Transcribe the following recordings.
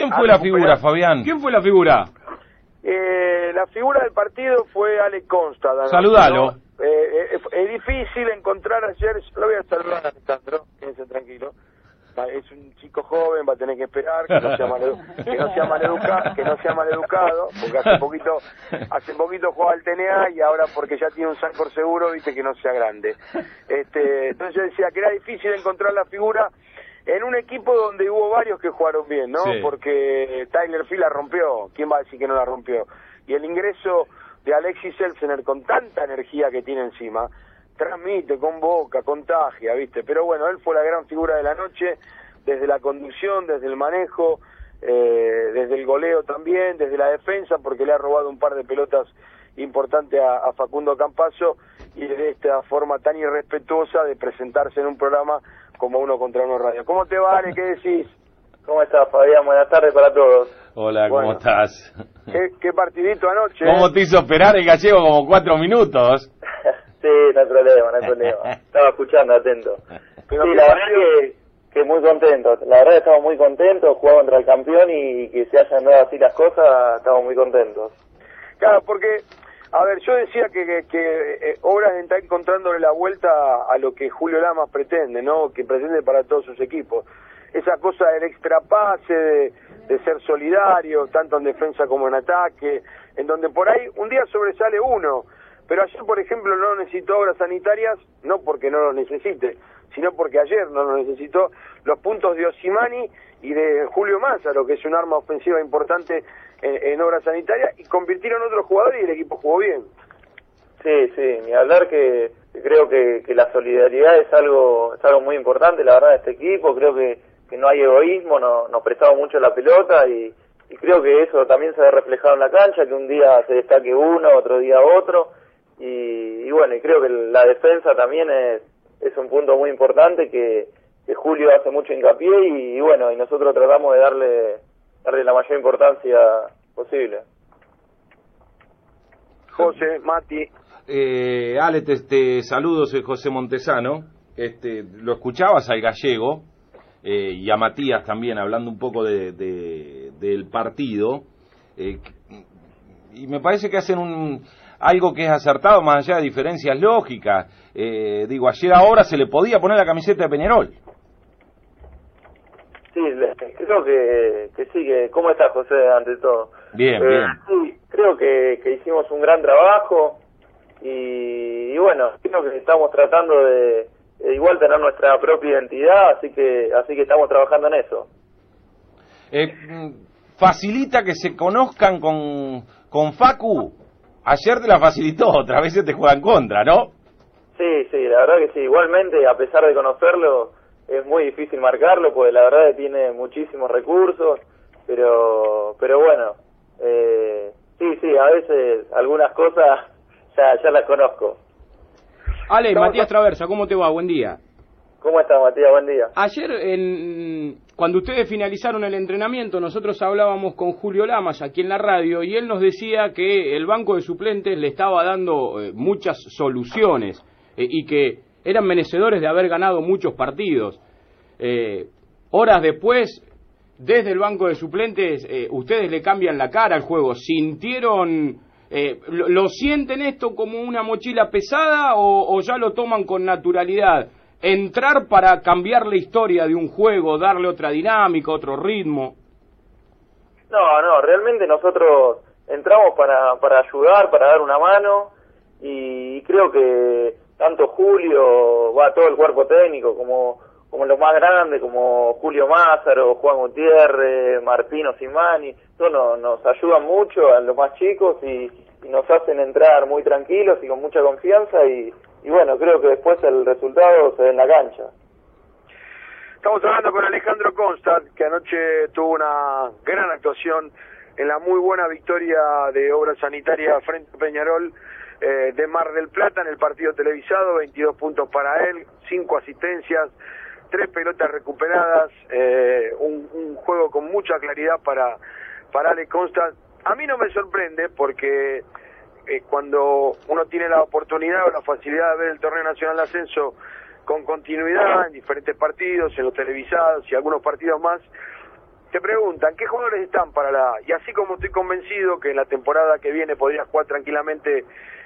¿Quién fue la figura, Fabián? ¿Quién fue la figura? Eh, la figura del partido fue Ale Consta. ¿no? Saludalo. Eh, eh, es difícil encontrar ayer, lo voy a saludar a Alejandro, quédense tranquilo. Es un chico joven, va a tener que esperar, que no sea maledu- que no sea maleduca- que no sea maleducado, porque hace poquito, hace poquito jugaba al TNA y ahora porque ya tiene un Sancor seguro, viste que no sea grande. Este, entonces yo decía que era difícil encontrar la figura en un equipo donde hubo varios que jugaron bien, ¿no? Sí. Porque Tyler Phil la rompió, ¿quién va a decir que no la rompió? Y el ingreso de Alexis Elsener con tanta energía que tiene encima, transmite, convoca, contagia, ¿viste? Pero bueno, él fue la gran figura de la noche, desde la conducción, desde el manejo, eh, desde el goleo también, desde la defensa, porque le ha robado un par de pelotas importantes a, a Facundo Campazo y de esta forma tan irrespetuosa de presentarse en un programa como uno contra uno radio. ¿Cómo te va, Ale? ¿Qué decís? ¿Cómo estás, Fabián? Buenas tardes para todos. Hola, ¿cómo Bueno. estás? ¿Qué, qué partidito anoche? ¿Cómo te hizo esperar el gallego como cuatro minutos? sí, no hay problema, no hay problema. Estaba escuchando, atento. Pero sí, la verdad que, que muy contento. La verdad que estamos muy contentos, jugar contra el campeón y que se hayan dado así las cosas, estamos muy contentos. Claro, porque, a ver, yo decía que, que, que, eh, Obras está encontrándole la vuelta a lo que Julio Lamas pretende, ¿no? Que pretende para todos sus equipos. Esa cosa del extrapase, de, de ser solidario, tanto en defensa como en ataque, en donde por ahí un día sobresale uno. Pero ayer, por ejemplo, no necesitó obras sanitarias, no porque no lo necesite, sino porque ayer no lo necesitó, los puntos de Osimani y de Julio Mazzaro, que es un arma ofensiva importante en, en obras sanitarias, y convirtieron otros jugadores y el equipo jugó bien. Sí, sí, ni hablar que creo que, que la solidaridad es algo es algo muy importante, la verdad, de este equipo. Creo que, que no hay egoísmo, no, nos prestamos mucho la pelota y, creo que eso también se ve reflejado en la cancha, que un día se destaque uno, otro día otro. Y, bueno, y creo que la defensa también es, es un punto muy importante que, Julio hace mucho hincapié y bueno, y nosotros tratamos de darle, darle la mayor importancia posible. José, Mati, Eh, Ale, te, te saludo, soy José Montesano. Este, lo escuchabas al gallego eh, y a Matías también hablando un poco de, de- del partido. eh, y me parece que hacen un algo que es acertado más allá de diferencias lógicas. Eh, digo, ayer ahora se le podía poner la camiseta de Peñarol. Sí, creo que, que sí, que ¿cómo está José ante todo? Bien, Eh, bien. Sí, creo que, que hicimos un gran trabajo y, y bueno, creo que estamos tratando de, de igual tener nuestra propia identidad, así que así que estamos trabajando en eso. Eh, mm, facilita que se conozcan con, con Facu. Ayer te la facilitó, otras veces te juegan contra, ¿no? Sí, sí, la verdad que sí. Igualmente, a pesar de conocerlo, es muy difícil marcarlo, porque la verdad que tiene muchísimos recursos, pero pero bueno, eh, sí, sí, a veces algunas cosas ya, ya las conozco. Ale, Matías Traversa, ¿cómo te va? Buen día. ¿Cómo estás, Matías? Buen día. Ayer, en, cuando ustedes finalizaron el entrenamiento, nosotros hablábamos con Julio Lamas aquí en la radio y él nos decía que el banco de suplentes le estaba dando eh, muchas soluciones eh, y que eran merecedores de haber ganado muchos partidos. Eh, horas después, desde el banco de suplentes, eh, ustedes le cambian la cara al juego. ¿Sintieron, eh, lo, sienten esto como una mochila pesada o, o ya lo toman con naturalidad? Entrar para cambiar la historia de un juego, darle otra dinámica, otro ritmo. No, no, realmente nosotros entramos para, para ayudar, para dar una mano y creo que tanto Julio, va todo el cuerpo técnico, como, como los más grandes, como Julio Mázaro, Juan Gutiérrez, Martino Simani, todos nos, nos ayudan mucho a los más chicos y, nos hacen entrar muy tranquilos y con mucha confianza y, y bueno, creo que después el resultado se ve en la cancha. Estamos hablando con Alejandro Constat, que anoche tuvo una gran actuación en la muy buena victoria de Obra Sanitaria frente a Peñarol eh, de Mar del Plata en el partido televisado, 22 puntos para él, 5 asistencias, 3 pelotas recuperadas, eh, un, un juego con mucha claridad para, para Ale Constat. A mí no me sorprende porque eh, cuando uno tiene la oportunidad o la facilidad de ver el torneo nacional de ascenso con continuidad en diferentes partidos, en los televisados y algunos partidos más, te preguntan qué jugadores están para la. Y así como estoy convencido que en la temporada que viene podría jugar tranquilamente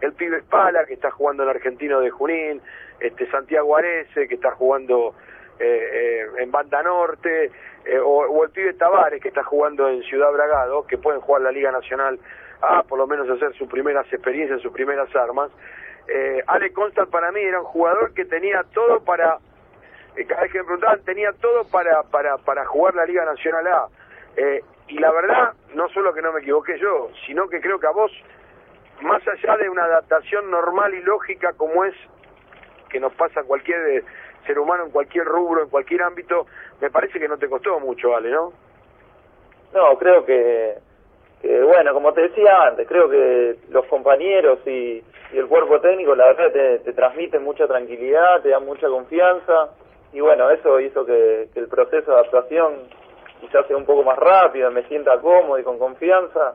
el pibe Espala, que está jugando en Argentino de Junín, este Santiago Arese, que está jugando eh, eh, en Banda Norte, eh, o, o, el pibe Tavares, que está jugando en Ciudad Bragado, que pueden jugar la Liga Nacional A, por lo menos hacer sus primeras experiencias, sus primeras armas. Eh, Ale Constant para mí era un jugador que tenía todo para eh, cada vez que me preguntaban, tenía todo para, para, para jugar la Liga Nacional A. Eh, y la verdad, no solo que no me equivoqué yo, sino que creo que a vos, más allá de una adaptación normal y lógica como es que nos pasa a cualquier eh, ser humano en cualquier rubro, en cualquier ámbito, me parece que no te costó mucho, Ale, ¿no? No, creo que, que bueno, como te decía antes, creo que los compañeros y, y el cuerpo técnico, la verdad, te, te transmiten mucha tranquilidad, te dan mucha confianza y bueno, eso hizo que, el proceso de adaptación quizás sea un poco más rápido, me sienta cómodo y con confianza,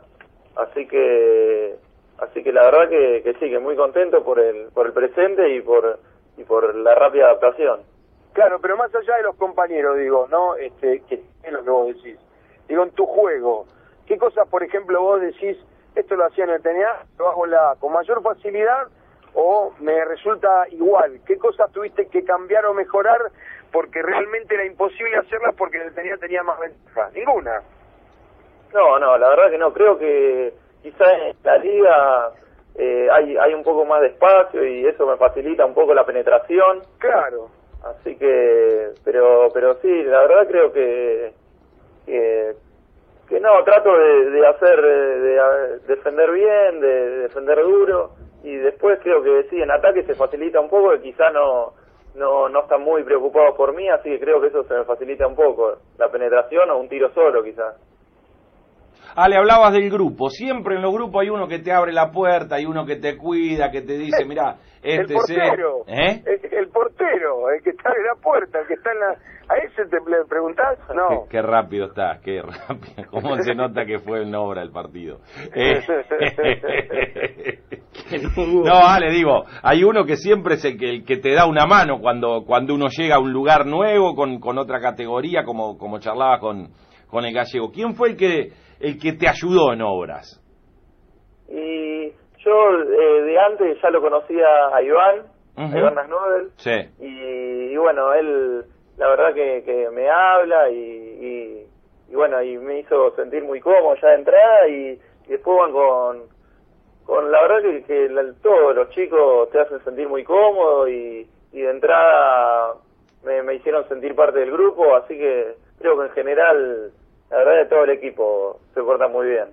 así que así que la verdad que, que sí, que muy contento por el por el presente y por y por la rápida adaptación. Claro, pero más allá de los compañeros, digo, ¿no? Este, que es lo que vos decís. Digo, en tu juego, ¿qué cosas, por ejemplo, vos decís, esto lo hacía en el TNA, lo hago la, con mayor facilidad o me resulta igual? ¿Qué cosas tuviste que cambiar o mejorar porque realmente era imposible hacerlas porque el tenía tenía más ventaja? Ninguna. No, no, la verdad que no. Creo que quizá en la liga eh, hay hay un poco más de espacio y eso me facilita un poco la penetración. Claro. Así que, pero pero sí, la verdad creo que que, que no, trato de, de hacer, de, de defender bien, de, de defender duro y después creo que sí, en ataque se facilita un poco, que quizá no, no, no están muy preocupados por mí, así que creo que eso se me facilita un poco, la penetración o un tiro solo quizás. Ah, le hablabas del grupo. Siempre en los grupos hay uno que te abre la puerta, hay uno que te cuida, que te dice, mira, este el portero, ¿Eh? el, el, portero, el que está en la puerta, el que está en la... ¿A ese te le preguntás? No. Qué, qué rápido estás, qué rápido. ¿Cómo se nota que fue en obra el partido? Eh, no, Ale, digo, hay uno que siempre es el que, el que te da una mano cuando, cuando uno llega a un lugar nuevo con, con otra categoría, como, como charlaba con, con el gallego. ¿Quién fue el que, el que te ayudó en obras? Y yo eh, de antes ya lo conocía a Iván, uh -huh. a Iván Nasnodel, sí. y, y, bueno, él la verdad que, que me habla y, y, y, bueno, y me hizo sentir muy cómodo ya de entrada y, después van con, con la verdad que, que la, todos los chicos te hacen sentir muy cómodo y, y de entrada me, me hicieron sentir parte del grupo, así que creo que en general la verdad que todo el equipo se porta muy bien.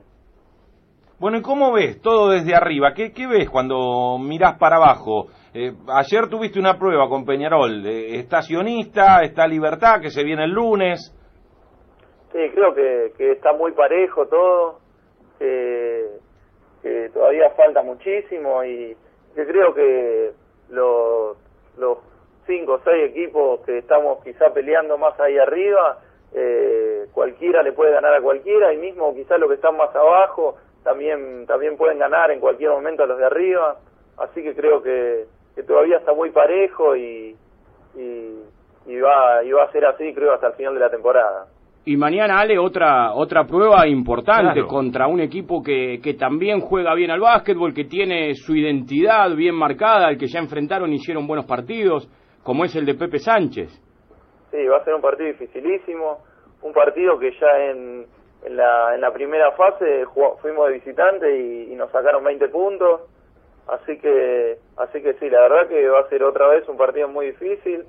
Bueno, ¿y cómo ves todo desde arriba? ¿Qué, qué ves cuando mirás para abajo? Eh, ayer tuviste una prueba con Peñarol, eh, estacionista, está Libertad, que se viene el lunes. Sí, creo que, que está muy parejo todo, que, que todavía falta muchísimo y que creo que los, los cinco o seis equipos que estamos quizá peleando más ahí arriba, eh, cualquiera le puede ganar a cualquiera y mismo quizá los que están más abajo también también pueden ganar en cualquier momento a los de arriba. Así que creo que, que todavía está muy parejo y, y, y va y va a ser así creo hasta el final de la temporada. Y mañana Ale otra otra prueba importante claro. contra un equipo que, que también juega bien al básquetbol que tiene su identidad bien marcada el que ya enfrentaron y hicieron buenos partidos como es el de Pepe Sánchez. Sí va a ser un partido dificilísimo un partido que ya en en la, en la primera fase fuimos de visitante y, y, nos sacaron 20 puntos, así que así que sí, la verdad que va a ser otra vez un partido muy difícil,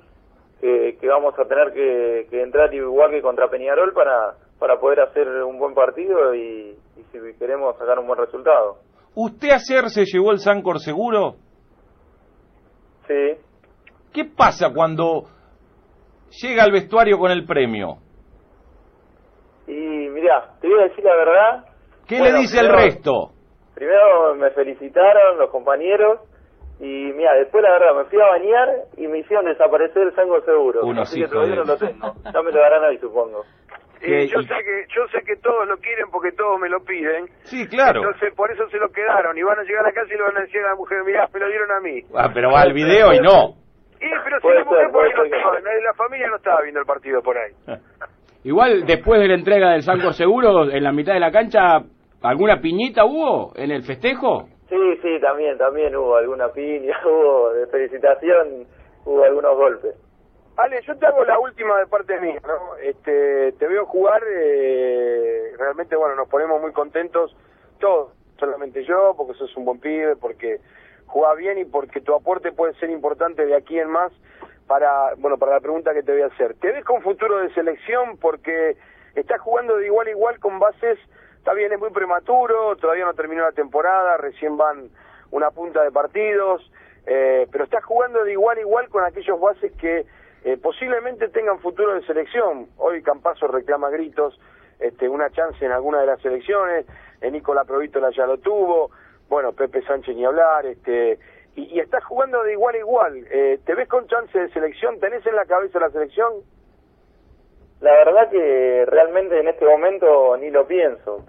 que, que vamos a tener que, que, entrar igual que contra Peñarol para, para poder hacer un buen partido y, y si queremos sacar un buen resultado. ¿Usted ayer se llevó el Sancor seguro? Sí. ¿Qué pasa cuando llega al vestuario con el premio? Mirá, te voy a decir la verdad. ¿Qué bueno, le dice primero, el resto? Primero me felicitaron los compañeros y mira, después la verdad me fui a bañar y me hicieron desaparecer el sango seguro. Uno así que todavía no lo tengo. Ya me lo darán hoy, supongo. Eh, yo sé que yo sé que todos lo quieren porque todos me lo piden. Sí, claro. Entonces por eso se lo quedaron y van a llegar a casa y le van a decir a la mujer, mirá, me lo dieron a mí. Ah, pero va al video y no. Y pero si la mujer por ahí no estaba, la familia no estaba viendo el partido por ahí. Igual después de la entrega del Sancor Seguro, en la mitad de la cancha, ¿alguna piñita hubo en el festejo? Sí, sí, también, también hubo alguna piña, hubo de felicitación, hubo algunos golpes. Ale, yo te hago la última de parte mía, ¿no? Este, te veo jugar, eh, realmente, bueno, nos ponemos muy contentos todos, solamente yo, porque sos un buen pibe, porque jugás bien y porque tu aporte puede ser importante de aquí en más para, bueno, para la pregunta que te voy a hacer. ¿Te ves con futuro de selección? Porque estás jugando de igual a igual con bases, está bien, es muy prematuro, todavía no terminó la temporada, recién van una punta de partidos, eh, pero estás jugando de igual a igual con aquellos bases que eh, posiblemente tengan futuro de selección. Hoy Campazo reclama gritos, este, una chance en alguna de las selecciones, en Nicola Provítola ya lo tuvo, bueno, Pepe Sánchez ni hablar, este, y, estás jugando de igual a igual. Eh, ¿Te ves con chance de selección? ¿Tenés en la cabeza la selección? La verdad que realmente en este momento ni lo pienso.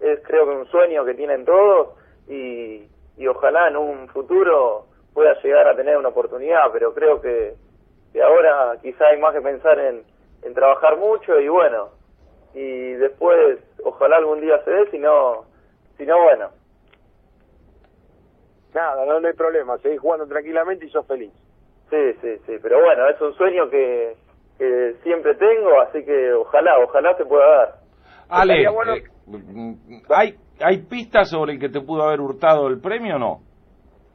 Es creo que un sueño que tienen todos y, y ojalá en un futuro pueda llegar a tener una oportunidad, pero creo que, ahora quizá hay más que pensar en, en trabajar mucho y bueno, y después ojalá algún día se dé, si no bueno. Nada, no, no hay problema, seguís jugando tranquilamente y sos feliz. Sí, sí, sí, pero bueno, es un sueño que, que siempre tengo, así que ojalá, ojalá se pueda dar. Ale, bueno- eh, ¿hay, ¿hay pistas sobre el que te pudo haber hurtado el premio o no?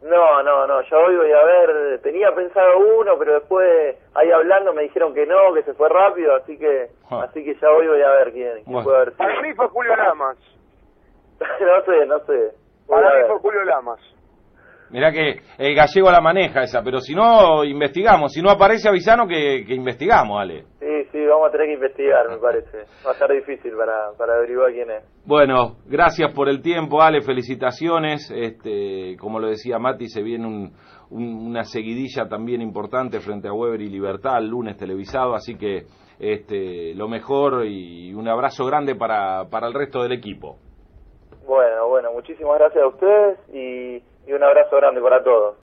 No, no, no, yo hoy voy a ver, tenía pensado uno, pero después ahí hablando me dijeron que no, que se fue rápido, así que Ah. así que ya hoy voy a ver quién, quién Bueno. puede haber sido. Para mí fue Julio Lamas. no sé, no sé. Voy a Para mí ver. fue Julio Lamas. Mirá que el gallego la maneja esa, pero si no, investigamos. Si no aparece, avisanos que, que investigamos, Ale. Sí, sí, vamos a tener que investigar, me parece. Va a ser difícil para, para averiguar quién es. Bueno, gracias por el tiempo, Ale, felicitaciones. Este, como lo decía Mati, se viene un- un- una seguidilla también importante frente a Weber y Libertad, el lunes televisado, así que este, lo mejor y un abrazo grande para, para el resto del equipo. Bueno, bueno, muchísimas gracias a ustedes y, y un abrazo grande para todos.